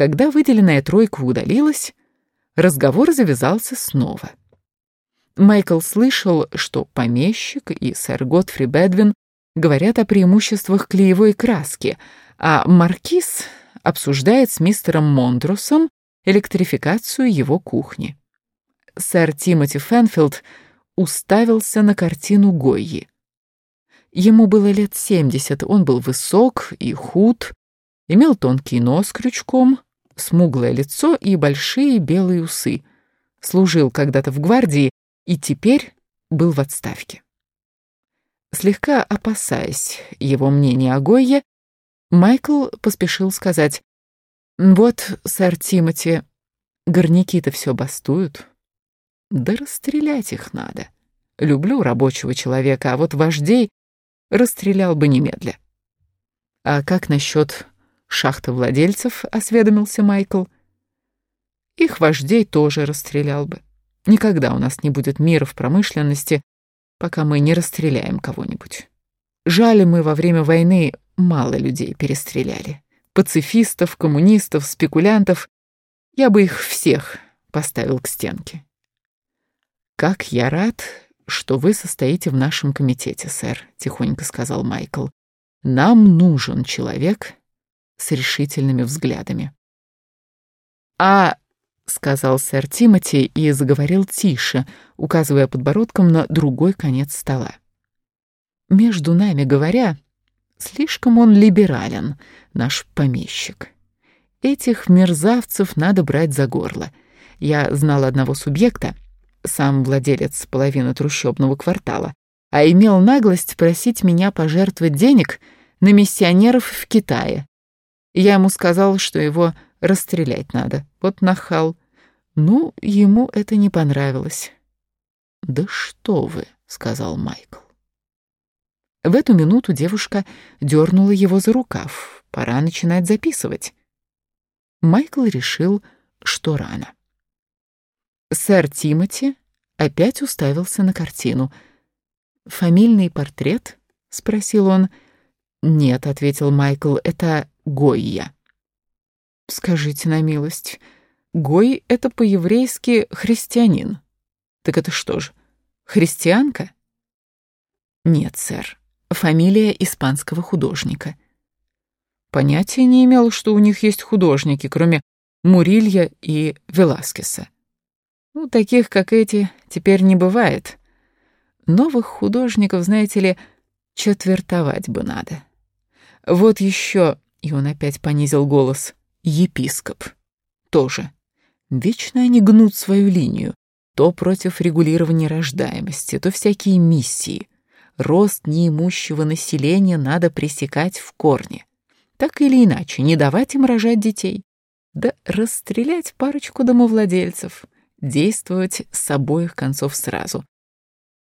Когда выделенная тройка удалилась, разговор завязался снова. Майкл слышал, что помещик и сэр Готфри Бедвин говорят о преимуществах клеевой краски, а маркиз обсуждает с мистером Мондросом электрификацию его кухни. Сэр Тимоти Фенфилд уставился на картину Гойи. Ему было лет семьдесят, он был высок и худ, имел тонкий нос крючком, смуглое лицо и большие белые усы. Служил когда-то в гвардии и теперь был в отставке. Слегка опасаясь его мнения о Гойе, Майкл поспешил сказать, «Вот, сэр Тимоти, горняки-то все бастуют. Да расстрелять их надо. Люблю рабочего человека, а вот вождей расстрелял бы немедля». «А как насчет шахтовладельцев?» — осведомился Майкл. «Их вождей тоже расстрелял бы. Никогда у нас не будет мира в промышленности, пока мы не расстреляем кого-нибудь. Жаль, мы во время войны мало людей перестреляли. Пацифистов, коммунистов, спекулянтов. Я бы их всех поставил к стенке. «Как я рад, что вы состоите в нашем комитете, сэр», — тихонько сказал Майкл. «Нам нужен человек с решительными взглядами». «А сказал сэр Тимоти и заговорил тише, указывая подбородком на другой конец стола. Между нами говоря, слишком он либерален, наш помещик. Этих мерзавцев надо брать за горло. Я знал одного субъекта, сам владелец половины трущобного квартала, а имел наглость просить меня пожертвовать денег на миссионеров в Китае. Я ему сказал, что его расстрелять надо. Вот нахал. Ну, ему это не понравилось. «Да что вы», — сказал Майкл. В эту минуту девушка дернула его за рукав. Пора начинать записывать. Майкл решил, что рано. Сэр Тимоти опять уставился на картину. «Фамильный портрет?» — спросил он. «Нет», — ответил Майкл, — «это Гойя». «Скажите на милость, Гой — это по-еврейски христианин. Так это что же, христианка? Нет, сэр. Фамилия испанского художника. Понятия не имел, что у них есть художники, кроме Мурилья и Веласкеса. Ну, таких, как эти, теперь не бывает. Новых художников, знаете ли, четвертовать бы надо. Вот еще, и он опять понизил голос, епископ. Тоже Вечно они гнут свою линию. То против регулирования рождаемости, то всякие миссии. Рост неимущего населения надо пресекать в корне. Так или иначе, не давать им рожать детей. Да расстрелять парочку домовладельцев. Действовать с обоих концов сразу.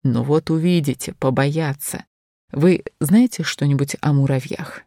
Но вот увидите, побояться. Вы знаете что-нибудь о муравьях?